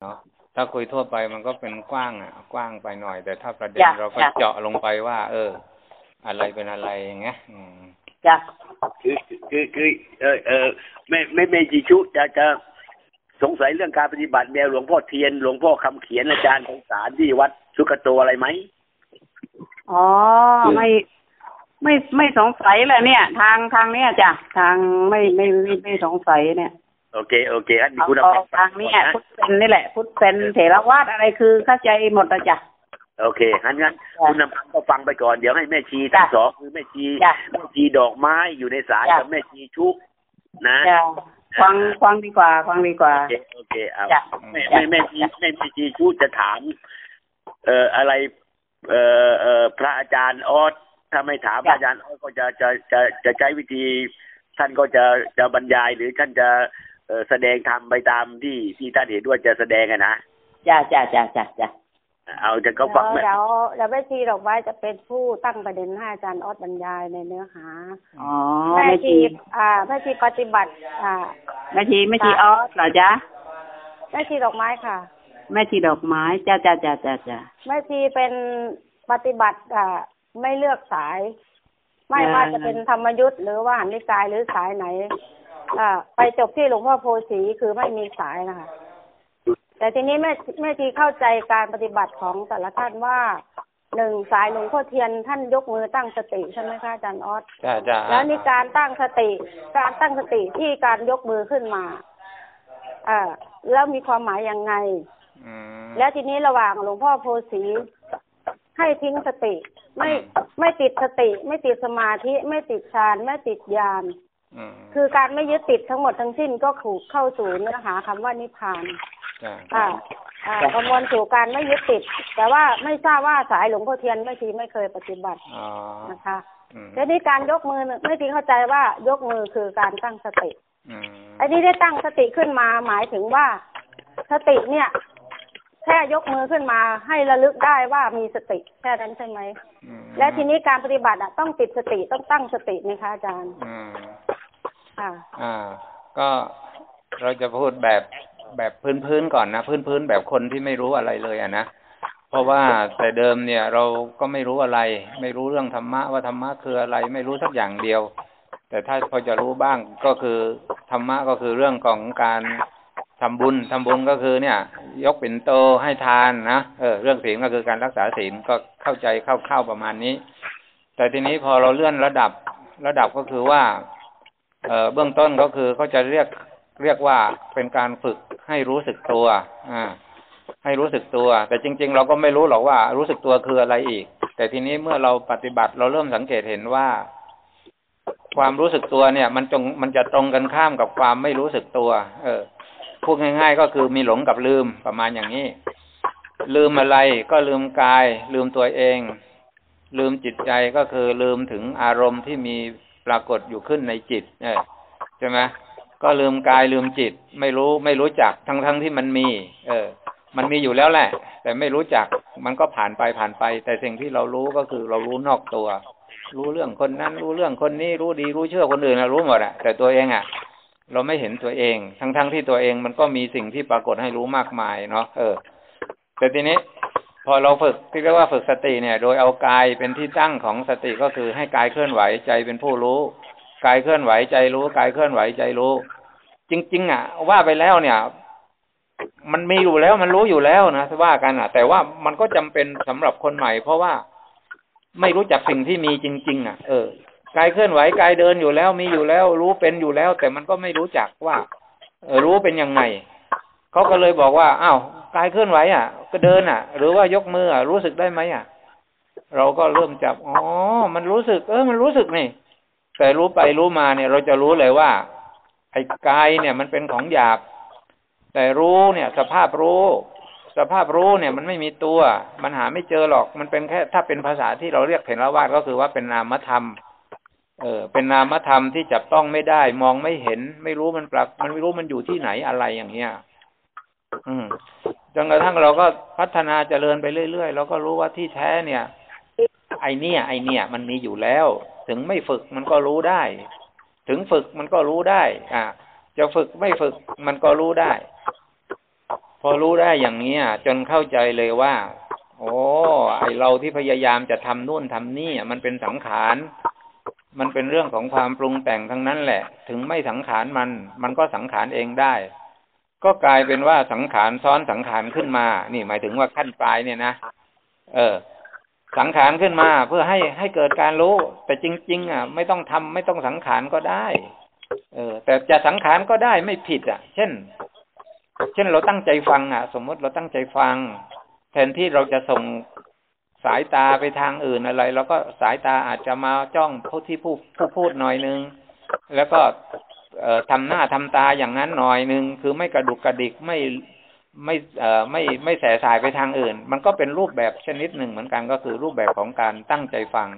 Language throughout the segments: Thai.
เนาะถ้าคุยทั่วไปมันก็เป็นกว้างอะ กว้างไปหน่อย แต่ถ้าประเด็นเราก็เจาะลงไปว่า เออ อะไรเป็นอะไรอย่างเงี้ยอืมจ้ะคือคือคือเออเออไม่ไม่ไม่จีชุจะจะสงสัยเรื่องการปฏิบัติแนวหลวงพ่อเทียนหลวงพ่อคำเขียนอาจารย์ของสารที่วัดสุกโตอะไรไหมอ๋อไม่ไม่ไม่สงสัยเลยเนี่ย ทางทางเนี้ยจ้ะทางไม่ไม่ไม่ไม่สงสัยเนี่ย โอเคโอเคอันนี้เอาคุณต่อเอาทางเนี้ยพุทธเป็นนี่แหละ พุทธเป็นเถรวาทอะไรคือเข้าใจหมดแล้วจ้ะโอเคงั้นงั้นจ้ะคุณนำพังก็ฟังไปก่อน เดี๋ยวให้แม่ชีทั้งจ้ะสองคือแม่ชีจ้ะแม่ชีดอกไม้อยู่ในสายจ้ะกับแม่ชีชุกนะจ้ะฟังฟังดีกว่าฟังดีกว่า โอเคโอเคเอาจ้ะแม่แม่แม่ชีแม่แม่ชีชุกจะถาม เอ่ออะไร เอ่อเอ่อพระอาจารย์ออสถ้าไม่ถามพจ้ะระอาจารย์ออสก็จะจะจะจะใช้วิธี ท่านก็จะจะบรรยายหรือท่านจะเอ่อ แสดงธรรมไปตามที่ที่ท่านเห็นว่าจะแสดงอะนะจ้ะจ้ะจ้ะจ้ะจ้ะเอาจะก็ฟังเดี๋แม่ยวเดี๋ยวเดี๋ยวแม่ชีดอกไม้จะเป็นผู้ตั้งประเด็นให้อาจารย์ออสบรรยายในเนื้อหาอ๋อแม่แม่ชีชีอ่าแม่ชีปฏิบัติ อ่าแม่ชีแม่ชีออสเหรอจ๊ะแม่ชีดอกไม้ค่ะ แม่ชีดอกไม้จ้ะจ้ะจ้ะจ้ะจ้ะแม่ชีเป็นปฏิบัติอ่าไม่เลือกสาย ไม่ว่าจะเป็นธรรมยุทธ์หรือว่าหันนิกายหรือสายไหน อ่าไปจบที่หลวงพ่อโพสีคือไม่มีสายนะคะ แต่ทีนี้แม่แม่ชีเข้าใจการปฏิบัติของแต่ละท่านว่าหนึ่งสายหลวงพ่อเทียนท่านยกมือตั้งสติใช่ไหมคะอาจารย์ออสจ้าจ้าแล้วนี่การตั้งสติ การตั้งสติที่การยกมือขึ้นมาเอ่อแล้วมีความหมายยังไงอืมแล้วทีนี้ระหว่างหลวงพ่อโพสีให้ทิ้งสติ ไม่ไม่ติดสติ ไม่ติดสมาธิ ไม่ติดฌานไม่ติดญาณอืม คือการไม่ยึดติดทั้งหมดทั้งสิ้นก็ถูกเข้าสู่เนื้อหาคำว่านิพพานจ้าอ่าอ่าประมวลสู่การไม่ยึดติด แต่ว่าไม่ทราบว่าสายหลวงพ่อเทียนไม่ทีไม่เคยปฏิบัติอ๋อนะคะอืมทีนี้การยกมือเนี่ยไม่ทีเข้าใจว่ายกมือคือการตั้งสติอืมไอ้ที่ได้ตั้งสติขึ้นมาหมายถึงว่าสติเนี่ยแค่ยกมือขึ้นมาให้ระลึกได้ว่ามีสติแค่นั้นใช่ไหมอืมและทีนี้การปฏิบัติอะต้องติดสติต้องตั้งสตินะคะอาจารย์อืม ค่ะอ่า ก็เราจะพูดแบบแบบพื้นๆก่อนนะพื้นๆแบบคนที่ไม่รู้อะไรเลยอะนะเพราะว่าแต่เดิมเนี่ยเราก็ไม่รู้อะไร ไม่รู้เรื่องธรรมะว่าธรรมะคืออะไร ไม่รู้สักอย่างเดียว แต่ถ้าพอจะรู้บ้างก็คือธรรมะก็คือเรื่องของการทำบุญทำบุญก็คือเนี่ย ยกปิ่นโตให้ทานนะเออเรื่องศีลก็คือการรักษาศีลก็เข้าใจเข้าๆประมาณนี้ แต่ทีนี้พอเราเลื่อนระดับระดับก็คือว่า เอ่อเบื้องต้นก็คือเขาจะเรียกเรียกว่าเป็นการฝึกให้รู้สึกตัว อ่า ให้รู้สึกตัว แต่จริง ๆ เราก็ไม่รู้หรอกว่ารู้สึกตัวคืออะไรอีก แต่ทีนี้เมื่อเราปฏิบัติเราเริ่มสังเกตเห็นว่า ความรู้สึกตัวเนี่ย มันจงมันจะตรงกันข้ามกับความไม่รู้สึกตัว เออพูดง่าย ๆ ก็คือมีหลงกับลืมประมาณอย่างนี้ ลืมอะไรก็ลืมกาย ลืมตัวเอง ลืมจิตใจก็คือลืมถึงอารมณ์ที่มี ปรากฏอยู่ขึ้นในจิต เออใช่ไหมก็ลืมกายลืมจิต ไม่รู้ไม่รู้จักทั้งทั้งที่มันมี เออ มันมีอยู่แล้วแหละ แต่ไม่รู้จักมันก็ผ่านไปผ่านไป แต่สิ่งที่เรารู้ก็คือเรารู้นอกตัว รู้เรื่องคนนั้น รู้เรื่องคนนี้รู้ดีรู้เชื่อคนอื่นนะรู้หมดอะแต่ตัวเองอะเราไม่เห็นตัวเอง ทั้งทั้งที่ตัวเองมันก็มีสิ่งที่ปรากฏให้รู้มากมายเนาะเออ แต่ทีนี้ พอเราฝึกที่เรียกว่าฝึกสติเนี่ย โดยเอากายเป็นที่ตั้งของสติก็คือให้กายเคลื่อนไหวใจเป็นผู้รู้กายเคลื่อนไหวใจรู้กายเคลื่อนไหวใจรู้ จริง ๆ อะ ว่าไปแล้วเนี่ย มันมีอยู่แล้วมันรู้อยู่แล้วนะว่ากันอะ แต่ว่ามันก็จำเป็นสำหรับคนใหม่ เพราะว่าไม่รู้จักสิ่งที่มีจริง ๆ อะ เออกายเคลื่อนไหวกายเดินอยู่แล้วมีอยู่แล้ว รู้เป็นอยู่แล้ว แต่มันก็ไม่รู้จักว่าเออรู้เป็นยังไง เขาก็เลยบอกว่าอ้าวกายเคลื่อนไหวอะ ก็เดินอะ หรือว่ายกมืออะ รู้สึกได้ไหมอะ เราก็เริ่มจับอ๋อมันรู้สึก เออมันรู้สึกนี่ แต่รู้ไปรู้มาเนี่ย เราจะรู้เลยว่า ไอ้กายเนี่ย มันเป็นของหยาบ แต่รู้เนี่ย สภาพรู้ สภาพรู้เนี่ย มันไม่มีตัว มันหาไม่เจอหรอก มันเป็นแค่ ถ้าเป็นภาษาที่เราเรียกเห็นละวาดก็คือว่าเป็นนามธรรมเออเป็นนามธรรมที่จับต้องไม่ได้ มองไม่เห็น ไม่รู้มันปรับ มันไม่รู้มันอยู่ที่ไหนอะไรอย่างเงี้ย อืมจนกระทั่งเราก็พัฒนาเจริญไปเรื่อยๆเราก็รู้ว่าที่แท้เนี่ย ไอเนี่ย ไอเนี่ย มันมีอยู่แล้ว ถึงไม่ฝึกมันก็รู้ได้ ถึงฝึกมันก็รู้ได้ อ่าจะฝึกไม่ฝึกมันก็รู้ได้ พอรู้ได้อย่างนี้จนเข้าใจเลยว่า โอ้ไอเราที่พยายามจะทำนู่นทำนี่มันเป็นสังขารมันเป็นเรื่องของความปรุงแต่งทั้งนั้นแหละ ถึงไม่สังขารมัน มันก็สังขารเองได้ ก็กลายเป็นว่าสังขารซ้อนสังขารขึ้นมา นี่หมายถึงว่าขั้นปลายเนี่ยนะ เออ สังขารขึ้นมาเพื่อให้ให้เกิดการรู้ แต่จริง ๆ อะ ไม่ต้องทำไม่ต้องสังขารก็ได้ เออ แต่จะสังขารก็ได้ไม่ผิด อะ เช่น เช่นเราตั้งใจฟัง อะ สมมติเราตั้งใจฟัง แทนที่เราจะส่งสายตาไปทางอื่นอะไรเราก็สายตาอาจจะมาจ้องผู้ที่ผู้ผู้พูดหน่อยนึง แล้วก็ ทำหน้าทำตาอย่างนั้นหน่อยหนึ่งคือไม่กระดุกกระดิกไม่ไม่เอ่อไม่ไม่แสสายไปทางอื่น มันก็เป็นรูปแบบชนิดหนึ่งเหมือนกันก็คือรูปแบบของการตั้งใจฟัง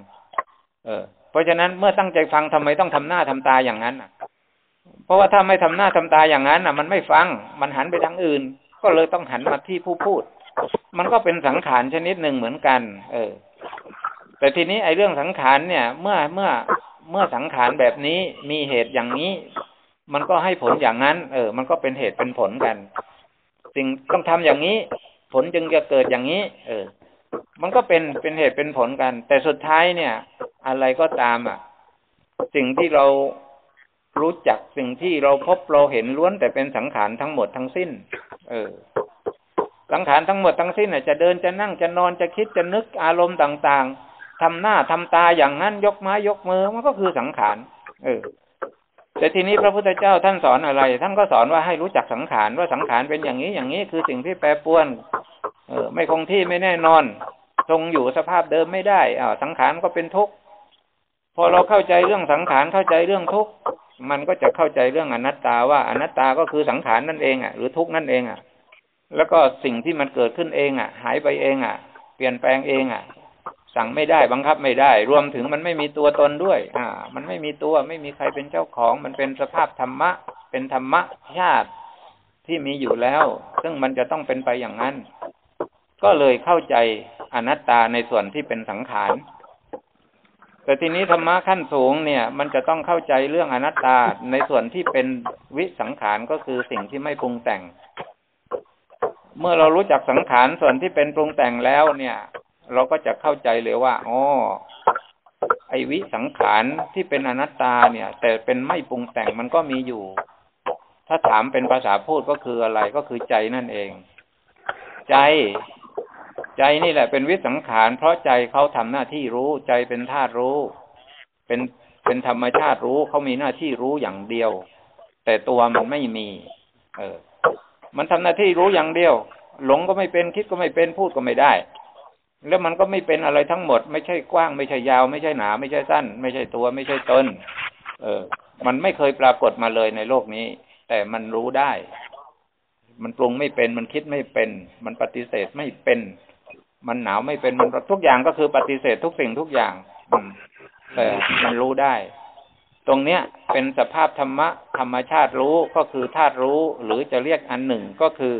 เออ เพราะฉะนั้นเมื่อตั้งใจฟังทำไมต้องทำหน้าทำตาอย่างนั้นอะ เพราะว่าถ้าไม่ทำหน้าทำตาอย่างนั้นอะ มันไม่ฟังมันหันไปทางอื่น ก็เลยต้องหันมาที่ผู้พูด มันก็เป็นสังขารชนิดหนึ่งเหมือนกัน เออ แต่ทีนี้ไอ้เรื่องสังขารเนี่ย เมื่อเมื่อเมื่อสังขารแบบนี้มีเหตุอย่างนี้ มันก็ให้ผลอย่างนั้น เออ มันก็เป็นเหตุเป็นผลกัน สิ่งต้องทำอย่างนี้ ผลจึงจะเกิดอย่างนี้ เออ มันก็เป็นเป็นเหตุเป็นผลกัน แต่สุดท้ายเนี่ย อะไรก็ตามอะ สิ่งที่เรารู้จักสิ่งที่เราพบเราเห็นล้วนแต่เป็นสังขารทั้งหมดทั้งสิ้น เออ สังขารทั้งหมดทั้งสิ้นจะเดินจะนั่งจะนอนจะคิดจะนึกอารมณ์ต่าง ๆทำหน้าทำตาอย่างนั้นยกไม้ยกมือมันก็คือสังขาร เออ แต่ทีนี้พระพุทธเจ้าท่านสอนอะไร ท่านก็สอนว่าให้รู้จักสังขารว่าสังขารเป็นอย่างนี้อย่างนี้คือสิ่งที่แปรปวนเออไม่คงที่ไม่แน่นอน ทรงอยู่สภาพเดิมไม่ได้อ่าสังขารก็เป็นทุกข์พอเราเข้าใจเรื่องสังขารเข้าใจเรื่องทุกข์มันก็จะเข้าใจเรื่องอนัตตาว่าอนัตตาก็คือสังขารนั่นเองอะหรือทุกข์นั่นเองอะ แล้วก็สิ่งที่มันเกิดขึ้นเองอะ หายไปเองอะ เปลี่ยนแปลงเองอะ สั่งไม่ได้บังคับไม่ได้ รวมถึงมันไม่มีตัวตนด้วย อ่า มันไม่มีตัวไม่มีใครเป็นเจ้าของ มันเป็นสภาพธรรมะ เป็นธรรมะชาติที่มีอยู่แล้ว ซึ่งมันจะต้องเป็นไปอย่างนั้น ก็เลยเข้าใจอนัตตาในส่วนที่เป็นสังขารแต่ทีนี้ธรรมะขั้นสูงเนี่ย มันจะต้องเข้าใจเรื่องอนัตตาในส่วนที่เป็นวิสังขารก็คือสิ่งที่ไม่ปรุงแต่ง เมื่อเรารู้จักสังขารส่วนที่เป็นปรุงแต่งแล้วเนี่ย เราก็จะเข้าใจเลยว่าอ๋อไอวิสังขารที่เป็นอนัตตาเนี่ย แต่เป็นไม่ปรุงแต่งมันก็มีอยู่ ถ้าถามเป็นภาษาพูดก็คืออะไรก็คือใจนั่นเอง ใจ ใจนี่แหละ เป็นวิสังขาร เพราะใจเขาทำหน้าที่รู้ ใจเป็นธาตุรู้ เป็นเป็นธรรมชาติรู้เขามีหน้าที่รู้อย่างเดียว แต่ตัวมันไม่มี เออ มันทำหน้าที่รู้อย่างเดียว หลงก็ไม่เป็นคิดก็ไม่เป็นพูดก็ไม่ได้ แล้วมันก็ไม่เป็นอะไรทั้งหมด ไม่ใช่กว้าง ไม่ใช่ยาว ไม่ใช่หนา ไม่ใช่สั้น ไม่ใช่ตัวไม่ใช่ตนเออ มันไม่เคยปรากฏมาเลยในโลกนี้ แต่มันรู้ได้ มันปรุงไม่เป็น มันคิดไม่เป็น มันปฏิเสธไม่เป็น มันหนาวไม่เป็นมันทุกอย่างก็คือปฏิเสธทุกสิ่งทุกอย่างแต่มันรู้ได้ ตรงเนี้ยเป็นสภาพธรรมะธรรมชาติรู้ก็คือธาตุรู้ หรือจะเรียกอันหนึ่งก็คือ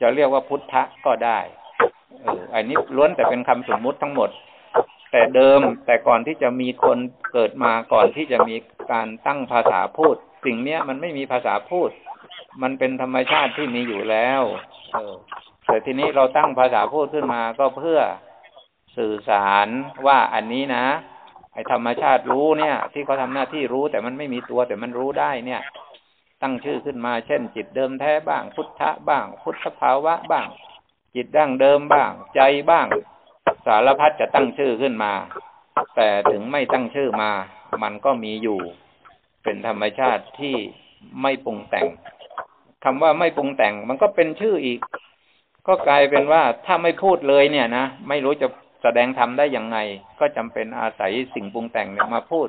จะเรียกว่าพุทธะก็ได้ เอออันนี้ล้วนแต่เป็นคำสมมุติทั้งหมด แต่เดิมแต่ก่อนที่จะมีคนเกิดมาก่อนที่จะมีการตั้งภาษาพูด สิ่งเนี้ยมันไม่มีภาษาพูด มันเป็นธรรมชาติที่มีอยู่แล้ว เออแต่ทีนี้เราตั้งภาษาพูดขึ้นมาก็เพื่อสื่อสารว่าอันนี้นะไอ้ธรรมชาติรู้เนี่ย ที่เขาทาหน้าที่รู้แต่มันไม่มีตัวแต่มันรู้ได้เนี่ย ตั้งชื่อขึ้นมาเช่น จิตเดิมแท้บ้าง พุทธะบ้าง พุทธภาวะบ้าง จิตดั้งเดิมบ้าง ใจบ้าง สารพัดจะตั้งชื่อขึ้นมา แต่ถึงไม่ตั้งชื่อมา มันก็มีอยู่ เป็นธรรมชาติที่ไม่ปรุงแต่งคำว่าไม่ปรุงแต่ง มันก็เป็นชื่ออีก ก็กลายเป็นว่าถ้าไม่พูดเลยเนี่ยนะไม่รู้จะแสดงธรรมได้ย่างไง ก็จำเป็นอาศัยสิ่งปรุงแต่งเนี่ยมาพูด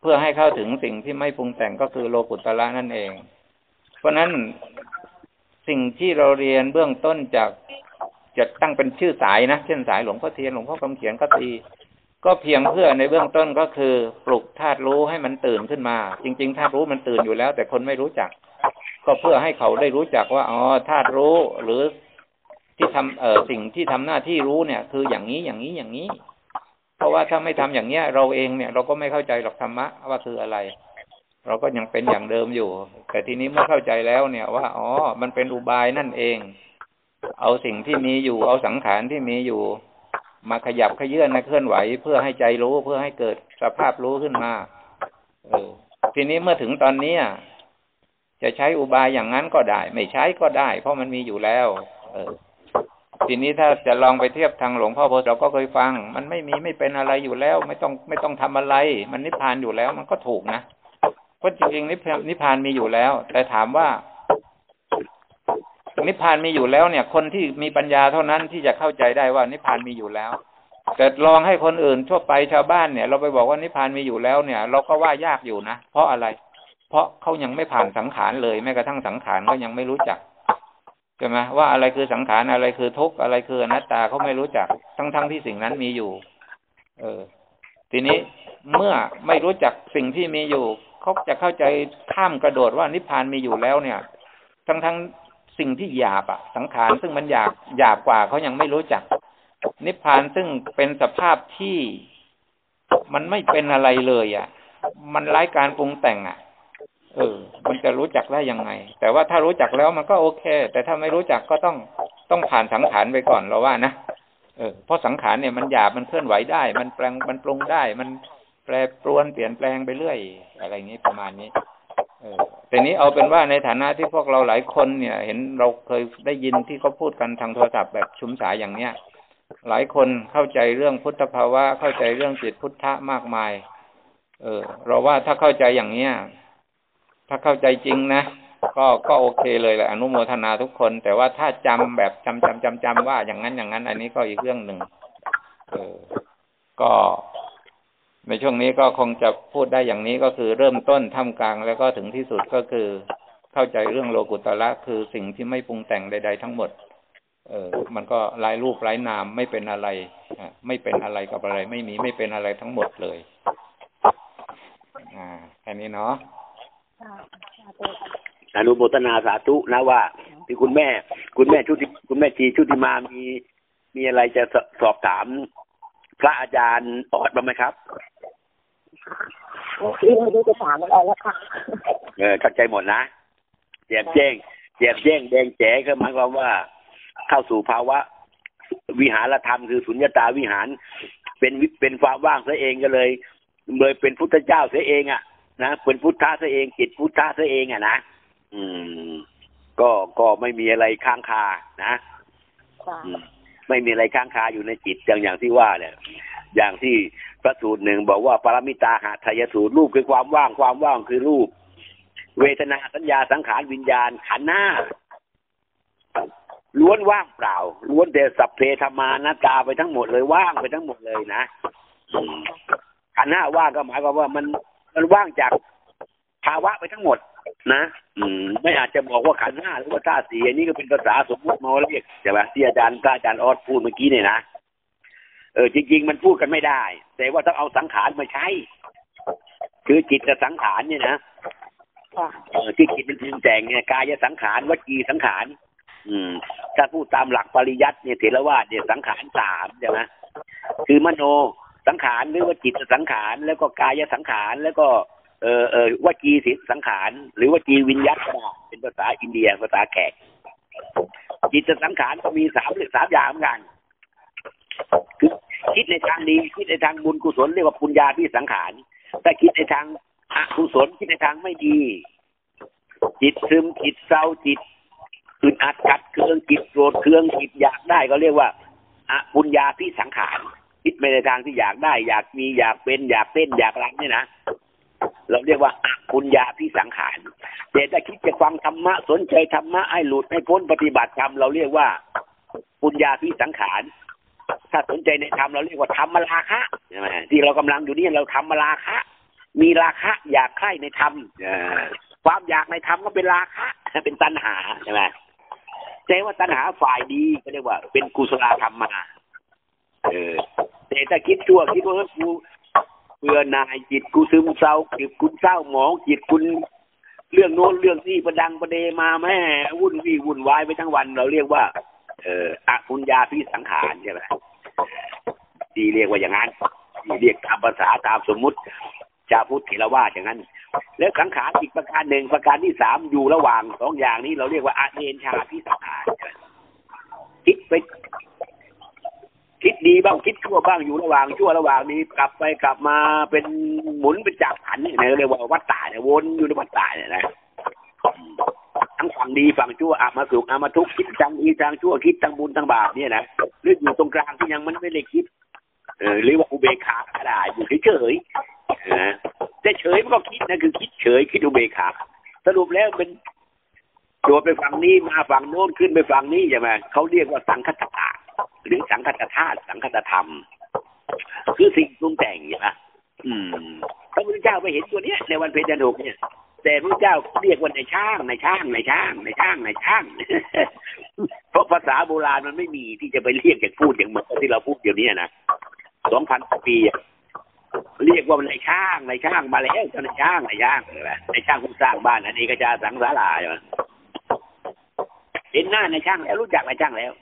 เพื่อให้เข้าถึงสิ่งที่ไม่ปรุงแต่งก็คือโลกุตละนั่นเอง เพราะนั้น สิ่งที่เราเรียนเบื้องต้นจากจะตั้งเป็นชื่อสายนะ เช่นสายหลวงพ่อเทียนหลวงพ่อคำเขียนก็ตี ก็เพียงเพื่อในเบื้องต้นก็คือปลุกธาตุรู้ให้มันตื่นขึ้นมา จริงๆธาตุรู้มันตื่นอยู่แล้ว แต่คนไม่รู้จัก ก็เพื่อให้เขาได้รู้จักว่าอ๋อธาตุรู้หรือที่ทำเอ่อสิ่งที่ทำหน้าที่รู้เนี่ย คืออย่างนี้อย่างนี้อย่างนี้ เพราะว่าถ้าไม่ทำอย่างเนี้ย เราเองเนี่ย เราก็ไม่เข้าใจหรอกธรรมะว่าคืออะไร เราก็ยังเป็นอย่างเดิมอยู่ แต่ทีนี้เมื่อเข้าใจแล้วเนี่ยว่า อ๋อ มันเป็นอุบายนั่นเอง เอาสิ่งที่มีอยู่ เอาสังขารที่มีอยู่ มาขยับขยื่นนะเคลื่อนไหว เพื่อให้ใจรู้เพื่อให้เกิดสภาพรู้ขึ้นมา เออ ทีนี้เมื่อถึงตอนนี้จะใช้อุบายอย่างนั้นก็ได้ ไม่ใช้ก็ได้ เพราะมันมีอยู่แล้ว เออ ทีนี้ถ้าจะลองไปเทียบทางหลวงพ่อโพเราก็เคยฟัง มันไม่มีไม่เป็นอะไรอยู่แล้ว ไม่ต้องไม่ต้องทำอะไร มันนิพพานอยู่แล้ว มันก็ถูกนะ เพราะจริงๆนิพพานมีอยู่แล้ว แต่ถามว่า นิพพานมีอยู่แล้วเนี่ย คนที่มีปัญญาเท่านั้นที่จะเข้าใจได้ว่านิพพานมีอยู่แล้ว แต่ลองให้คนอื่นทั่วไปชาวบ้านเนี่ย เราไปบอกว่านิพพานมีอยู่แล้วเนี่ย เราก็ว่ายากอยู่นะเพราะอะไร เพราะเขายังไม่ผ่านสังขารเลยแม้กระทั่งสังขารเขายังไม่รู้จักใช่ไหมว่าอะไรคือสังขารอะไรคือทุกข์อะไรคืออนัตตาเขาไม่รู้จัก ทั้งๆทที่สิ่งนั้นมีอยู่ เออ ทีนี้เมื่อไม่รู้จักสิ่งที่มีอยู่ เขาจะเข้าใจข้ามกระโดดว่านิพพานมีอยู่แล้วเนี่ย ทั้งทั้งสิ่งที่หยาบอะสังขารซึ่งมันหยาบหยาบกว่าเขายังไม่รู้จัก นิพพานซึ่งเป็นสภาพที่มันไม่เป็นอะไรเลยอะมันไร้การปรุงแต่งอะเออ มันจะรู้จักได้ยังไง แต่ว่าถ้ารู้จักแล้วมันก็โอเค แต่ถ้าไม่รู้จักก็ต้องต้องผ่านสังขารไปก่อนเราว่านะเออเพราะสังขารเนี่ยมันหยาบมันเคลื่อนไหวได้ มันแปลงมันปรุงได้มัน รปรวนเปลี่ยนแปลงไปเรื่อย อะไรอย่างนี้ประมาณนี้ เออแต่นี้เอาเป็นว่าในฐานะที่พวกเราหลายคนเนี่ย เห็นเราเคยได้ยินที่เขาพูดกันทางโทรศัพท์แบบชุมสายอย่างเนี้ยหลายคนเข้าใจเรื่องพุทธภาวะเข้าใจเรื่องจิตพุทธะมากมาย เออ เราว่าถ้าเข้าใจอย่างเนี้ยถ้าเข้าใจจริงนะก็ก็โอเคเลยแหละอนุโมทนาทุกคน แต่ว่าถ้าจำแบบจำจำจำจำว่าอย่างนั้นอย่างนั้น อันนี้ก็อีกเรื่องหนึ่งเออ ก็ ในช่วงนี้ก็คงจะพูดได้อย่างนี้ก็คือเริ่มต้นท่ามกลาง แล้วก็ถึงที่สุดก็คือเข้าใจเรื่องโลกุตละคือสิ่งที่ไม่ปรุงแต่งใด ๆ ทั้งหมด เออมันก็ไร้รูปไร้นามไม่เป็นอะไรไม่เป็นอะไรกับอะไร ไม่มีไม่เป็นอะไรทั้งหมดเลย อ่าแค่นี้เนาะอนุโมทนาสาธุนะว่าที่คุณแม่ คุณแม่ชุติคุณแม่จีชุติมามีมีอะไรจะสอบถามพระอาจารย์ออดบ้างไหมครับ พี่ไม่รู้จะถามอะไรแล้วค่ะเออเข้าใจหมดนะแจมแจ้งแจมแจ้งแดงแจ๋ก็หมายความว่า เข้าสู่ภาวะ วิหารธรรมคือสุญญตาวิหาร เป็นวิเป็นความว่างซะเองก็เลยเลยเป็นพุทธเจ้าซะเองอะนะเป็นพุทธะซะเองจิตพุทธะซะเองอะนะอืม ก็ก็ไม่มีอะไรค้างคานะอืมไม่มีอะไรค้างคาอยู่ในจิตอย่างอย่างที่ว่าเนี่ย อย่างที่พระสูตรหนึ่งบอกว่าปรมิตาหาทายสูตรรูปคือความว่างความว่างคือรูป เวทนาสัญญาสังขารวิญญาณขันธ์หน้าล้วนว่างเปล่า ล้วนแต่สัพเพธรรมานาตาไปทั้งหมดเลยว่างไปทั้งหมดเลยนะขันธ์หน้าว่างก็หมายความว่ามันมันว่างจากภาวะไปทั้งหมด นะ อืม ไม่อาจจะบอกว่าขันห้าหรือว่าธาตุสีอันนี้ก็เป็นภาษาสมมติมาเรียกใช่ไหมที่อาจารย์พระอาจารย์ออดพูดเมื่อกี้เนี่ยนะ เออจริง ๆ มันพูดกันไม่ได้ แต่ว่าต้องเอาสังขารมาใช้ คือจิตกับสังขารเนี่ยนะเออที่จิตเป็นปรุงแต่งเนี่ยกายสังขารวจีสังขาร อืม ถ้าพูดตามหลักปริยัติเนี่ยเถรวาทเนี่ยสังขารสามใช่ไหมคือมโนสังขารหรือว่าจิตสังขาร แล้วก็กายสังขารแล้วก็เออเออวจีสิสังขาร หรือว่าจีวิญญัตก็ได้เป็นภาษาอินเดียภาษาแขกจิตสังขารก็มีสามสามอย่างเหมือนกัน คิดในทางดีคิดในทางบุญกุศลเรียกว่าปุญญาที่สังขารแต่คิดในทางอกุศลคิดในทางไม่ดี จิตซึมจิตเศร้าจิตอึดอัดกัดเคืองจิตโกรธเคืองจิตอยากได้ก็เรียกว่าอปุญญาที่สังขารคิดไปในทางที่อยากได้ อยากมีอยากเป็น อยากเต้นอยากรักเนี่ยนะเราเรียกว่าอปุญญาพิสังขารแต่ถ้าคิดจะฟังธรรมะสนใจธรรมะให้หลุดให้พ้นปฏิบัติธรรมเราเรียกว่าปุญญาพิสังขาร ถ้าสนใจในธรรมเราเรียกว่าธรรมราคะใช่ไหมที่เรากำลังอยู่นี่เราธรรมราคะ มีราคะอยากใคร่ในธรรมความอยากในธรรมก็เป็นราคะเป็นตัณหาใช่ไหมแต่ว่าตัณหาฝ่ายดีก็เรียกว่า เป็นกุศลธรรมมาเออแต่ถ้าคิดชั่วคิดว่ากูเบื่อหน่ายจิตกูซึมเศร้าจิตคุณเศร้าหมองจิตคุณเรื่องโน้นเรื่องนี้ประดังประเดมาแม่วุ่นวี่วุ่นวายไปทั้งวัน เราเรียกว่า เอ่ออปุญญาพิสังขารใช่ไหมที่เรียกว่าอย่างนั้นที่เรียกตามภาษาตามสมมุติชาพุทธเถรวาทอย่างนั้น แล้วสังขารอีกประการหนึ่งประการที่สามอยู่ระหว่างสองอย่างนี้เราเรียกว่าอาเนนชาพิสังขารคิดไปคิดดีบ้างคิดชั่วบ้างอยู่ระหว่างชั่วระหว่างนี้กลับไปกลับมาเป็นหมุนเป็นจับขันเนี่ยเรียกว่าวัฏฏะเนี่ยวนอยู่ในวัฏฏะเนี่ยนะ ทั้งฝั่งดีฝั่งชั่วอามาสุขอามาทุกข์คิดทางดีทางชั่วคิดทางบุญทางบาปเนี่ยนะหรืออยู่ตรงกลางที่ยังมันไม่ได้คิดเออเรียกว่าอุเบกขาก็ได้อยู่เฉยๆนะแต่เฉยมันก็คิดนะคือคิดเฉยคิดอุเบกขาสรุปแล้วเป็นโดดไปฝั่งนี้มาฝั่งโน้นขึ้นไปฝั่งนี้ใช่ไหมเขาเรียกว่าสังคตตะหรือสังคตธาตุสังคตธรรม คือสิ่งปรุงแต่งใช่ไหมอืมพระพุทธเจ้าไปเห็นตัวเนี้ยในวันเพ็ญเดือนหกเนี่ย แต่พระเจ้าเรียกว่าในช่างในช่างในช่างในช่างในช่าง เพราะภาษาโบราณมันไม่มีที่จะไปเรียกอย่างพูดอย่างเหมือนที่เราพูดเดี๋ยวนี้นะสองพันปีเรียกว่าในช่างในช่างมาแล้วในช่างในช่างใช่ไหมในช่างผู้สร้างบ้านอันนี้ก็จะสังสาราใช่ไหมเห็นหน้าในช่างแล้วรู้จักในช่างแล้ว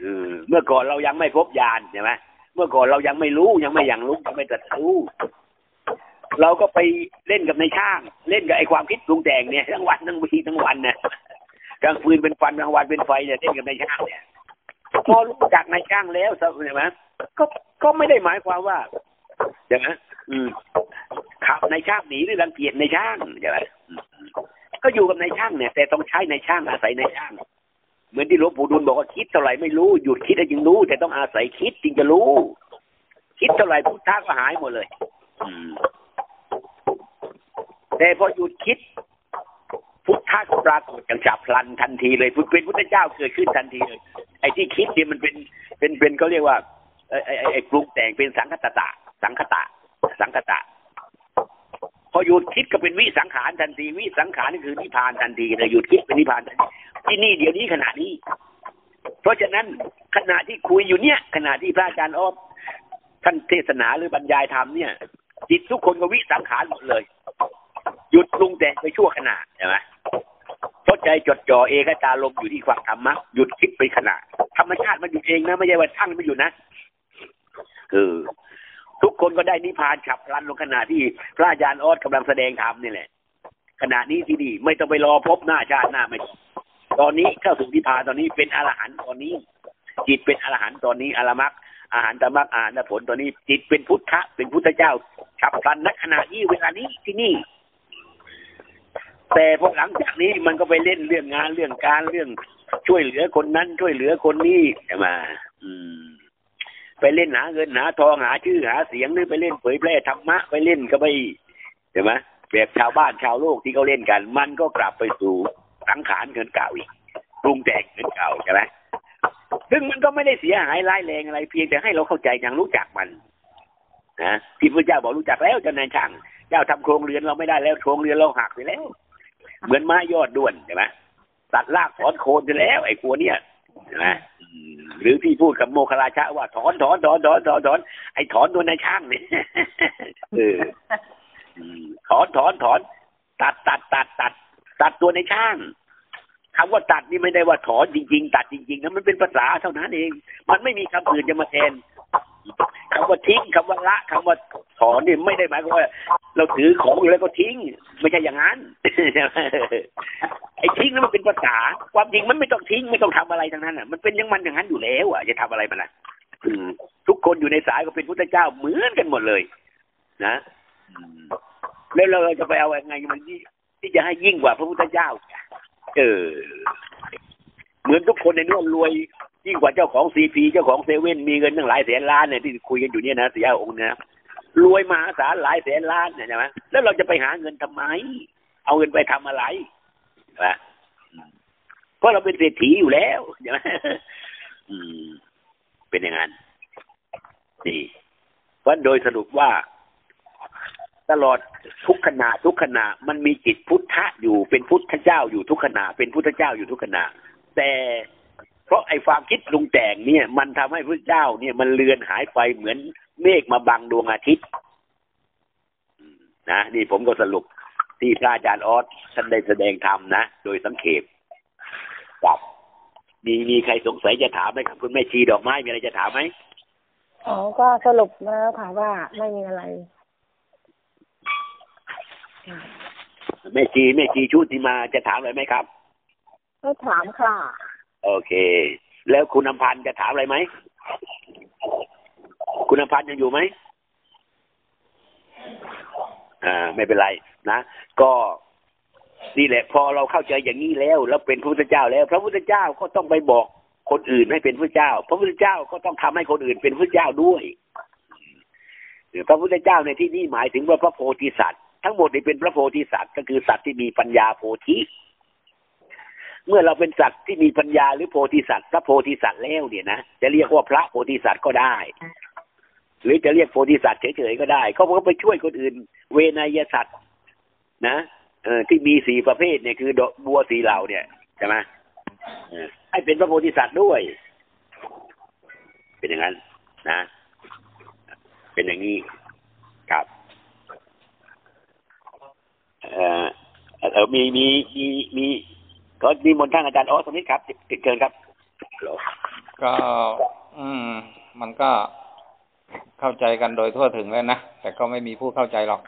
เออเมื่อก่อนเรายังไม่พบยานใช่ไหมเมื่อก่อนเรายังไม่รู้ยังไม่ยังรู้ยังไม่ตรัสรู้ เราก็ไปเล่นกับในช่าง เล่นกับไอ้ความคิดปรุงแต่งเนี่ยทั้งวันทั้งวีทั้งวันเนี่ยกลางคืนเป็นฟันกลางวันเป็นไฟเนี่ยเล่นกับในช่างเนี่ยพอรู้จักในช่างแล้วใช่ไหมก็ก็ไม่ได้หมายความว่าใช่ไหมอืมขับในช่างหนีหรือรังเกียจในช่างใช่ไหมอืมก็อยู่กับในช่างเนี่ย แต่ต้องใช้ในช่างอาศัยในช่าง เหมือนที่หลวงปู่ดูลบอกว่าคิดเท่าไหร่ไม่รู้หยุดคิดแล้วจึงรู้ แต่ต้องอาศัยคิดจึงจะรู้ คิดเท่าไหร่พุทธะก็หายหมดเลย อืม แต่พอหยุดคิดพุทธะก็ปรากฏอย่างฉับพลันทันทีเลยเป็นพุทธเจ้าเกิดขึ้นทันทีเลย ไอ้ที่คิดเนี่ยมันเป็นเป็นเป็นเขาเรียกว่าไอ้ไอ้ไอ้ปรุงแต่งเป็นสังคตตะ สังคตะ สังคตะ พอหยุดคิดก็เป็นวิสังขารทันที วิสังขารนี่คือนิพพานทันทีเลยหยุดคิดเป็นนิพพานที่นี่เดี๋ยวนี้ขณะนี้ เพราะฉะนั้นขณะที่คุยอยู่เนี่ย ขณะที่พระอาจารย์ออฟท่านเทศนาหรือบรรยายธรรมเนี่ย จิตทุกคนก็วิสังขารหมดเลย หยุดปรุงแต่งไปชั่วขณะใช่ไหมเพราะใจจดจ่อเอกตาลมอยู่ที่ความธรรมะหยุดคิดไปขณะ ธรรมชาติมันหยุดเองนะไม่ใช่ว่าช่างไม่อยู่นะเออทุกคนก็ได้นิพพานฉับพลันลงขณะที่พระอาจารย์ออสกำลังแสดงธรรมนี่แหละขณะนี้ที่นี่ไม่ต้องไปรอพบหน้าชาติหน้าไม่ตองตอนนี้เข้าสู่นิพพานตอนนี้เป็นอรหันต์ตอนนี้ จิตเป็นอรหันต์ตอนนี้อรมักอาหารตมักอาหารผลตอนนี้ จิตเป็นพุทธะเป็นพุทธเจ้าฉับพลันนักขณะนี้เวลานี้ที่นี่ แต่พอหลังจากนี้มันก็ไปเล่นเรื่องงานเรื่องการเรื่องช่วยเหลือคนนั้น ช่วยเหลือคนนี้ใช่ไหมอืม ไปเล่นหาเงินหาทองหาชื่อหาเสียงหรือไปเล่นเผยแพร่ธรรมะไปเล่นก็ไม่ใช่ไหมแบบชาวบ้านชาวโลกที่เขาเล่นกัน มันก็กลับไปสู่สังขารเงินเก่าอีกปรุงแต่งเงินเก่าใช่ไหมซึ่งมันก็ไม่ได้เสียหายร้ายแรงอะไร เพียงแต่ให้เราเข้าใจอย่างรู้จักมันนะที่พระเจ้าบอกรู้จักแล้วเจ้านายช่าง เจ้าทำโครงเรือนเราไม่ได้แล้วโครงเรือนเราหักไปแล้ว เหมือนไม้ยอดด้วนใช่ไหมตัดรากถอนโคนไปแล้ว ไอ้กัวเนี่ยใช่ไหมหรือที่พูดกับโมคลราชะว่าถอนถอนถอนถอนถอนถอนไอ้ถอนตัวนช่างเนี่ยเออถอนถอนถอน ตัดตัดตัดตัด ตัดตัวในช่างคำว่าตัดนี่ไม่ได้ว่าถอนจริง ๆ ตัดจริงๆนะมันเป็นภาษาเท่านั้นเอง มันไม่มีคำอื่นจะมาแทน คำว่าทิ้งคำว่าละคำว่าถอนนี่ไม่ได้หมายความว่า เราถือของอยู่แล้วก็ทิ้ง ไม่ใช่อย่างนั้นไอ้ทิ้งนั้นมันเป็นภาษา ความจริงมันไม่ต้องทิ้งไม่ต้องทำอะไรทั้งนั้นอะมันเป็นอยังมันอย่างนั้นอยู่แล้วอะจะทำอะไรมันล่ะทุกคนอยู่ในสายก็เป็นพุทธเจ้าเหมือนกันหมดเลย นะแล้วเราจะไปเอาอยัางไงมันที่จะให้ยิ่งกว่าพระพุทธเจ้าเออเหมือนทุกคนในนู้นรวย ยิ่งกว่าเจ้าของซีพีเจ้าของเซเว่นมีเงินตั้งหลายแสนล้านเนี่ยที่คุยกันอยู่เนี่ยนะเสี่ยองค์นะรวยมหาศาลหลายแสนล้านเนี่ยใช่ไหมแล้วเราจะไปหาเงินทำไม เอาเงินไปทำอะไรนะเพราะเราเป็นเศรษฐีอยู่แล้วใช่ไหมอืมเป็นอย่างนั้นนี่เพราะโดยสรุปว่า ตลอดทุกขณะทุกขณะมันมีจิตพุทธะอยู่เป็นพุทธเจ้าอยู่ทุกขณะเป็นพุทธเจ้าอยู่ทุกขณะแต่ เพราะไอ้ความคิดปรุงแต่งเนี่ย มันทำให้พระเจ้าเนี่ยมันเลือนหายไปเหมือนเมฆมาบังดวงอาทิตย์นะนี่ผมก็สรุปที่พระอาจารย์ออสท่านได้แสดงธรรมนะ โดยสังเขปครับมีมีใครสงสัยจะถามไหมครับ คุณแม่ชีดอกไม้มีอะไรจะถามไหมอ๋อ ก็สรุปแล้วค่ะว่าไม่มีอะไร แม่ชีแม่ชีชุติมาจะถามอะไรไหมครับไม่ถามค่ะ โอเค แล้วคุณอำพันธ์จะถามอะไรไหม คุณอำพันธ์ยังอยู่ไหมอ่า ไม่เป็นไรนะ ก็นี่แหละ พอเราเข้าใจอย่างนี้แล้ว แล้วเป็นพระพุทธเจ้าแล้ว พระพุทธเจ้าก็ต้องไปบอกคนอื่นให้เป็นพระเจ้า พระพุทธเจ้าก็ต้องทำให้คนอื่นเป็นพระเจ้าด้วยพระพุทธเจ้าในที่นี้หมายถึงว่าพระโพธิสัตว์ทั้งหมดนี่เป็นพระโพธิสัตว์ก็คือสัตว์ที่มีปัญญาโพธิ เมื่อเราเป็นสัตว์ที่มีปัญญาหรือโพธิสัตว์พระโพธิสัตว์แล้วเนี่ยนะจะเรียกว่าพระโพธิสัตว์ก็ได้ หรือจะเรียกโพธิสัตว์เฉยๆก็ได้เขาก็ไปช่วยคนอื่น เวนยสัตว์นะเออที่มีสีประเภทเนี่ยคือดอกบัวสีเหล่าเนี่ยใช่ไหมเออให้เป็นพระโพธิสัตว์ด้วย เป็นอย่างนั้นนะ เป็นอย่างนี้ครับเออเออมีมีมีมี ก็มีมนต์ท่านอาจารย์ออสตรงนี้ครับติดเกินครับฮัลโหลก็อืม มันก็เข้าใจกันโดยทั่วถึงแล้วนะ แต่ก็ไม่มีผู้เข้าใจหรอก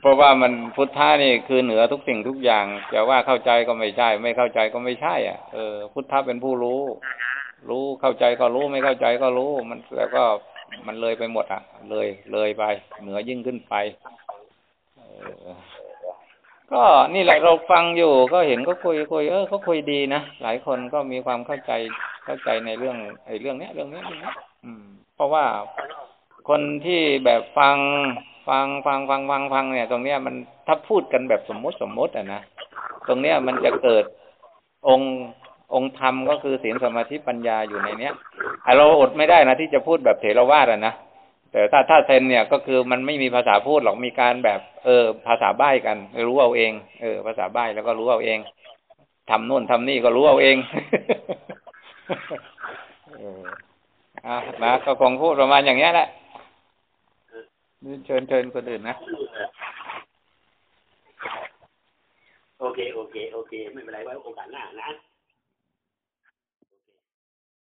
เพราะว่ามันพุทธะนี่คือเหนือทุกสิ่งทุกอย่างจะว่าเข้าใจก็ไม่ใช่ ไม่เข้าใจก็ไม่ใช่ อะเออพุทธะเป็นผู้รู้ รู้เข้าใจก็รู้ไม่เข้าใจก็รู้ มันแต่ก็มันเลยไปหมดอะ เลยเลยไป เหนือยิ่งขึ้นไปเออ ก็นี่แหละเราฟังอยู่ก็เห็นก็คุยคุยเออเขาคุยดีนะหลายคนก็มีความเข้าใจเข้าใจในเรื่องไอ้เรื่องเนี้ยเรื่องเนี้ยเรื่องเนี้ยอืม เพราะว่าคนที่แบบฟังฟังฟังฟังฟังฟังเนี่ย ตรงเนี้ยมันถ้าพูดกันแบบสมมติสมมติอะนะตรงเนี้ยมันจะเกิดองค์องค์ธรรมก็คือศีลสมาธิปัญญาอยู่ในเนี้ยเราอดไม่ได้นะที่จะพูดแบบเถรวาทอะนะ แต่ถ้าถ้าเซนเนี่ยก็คือมันไม่มีภาษาพูดหรอกมีการแบบ เออ ภาษาใบ้กัน รู้เอาเอง เออ ภาษาใบ้แล้วก็รู้เอาเองทำนู่นทำนี่ก็รู้เอาเองเอออะนะก็คงพูดประมาณอย่างเงี้ยแหละเชิญเชิญคนอื่นนะโอเค โอเค โอเค ไม่เป็นไรไว้โอกาสหน้านะ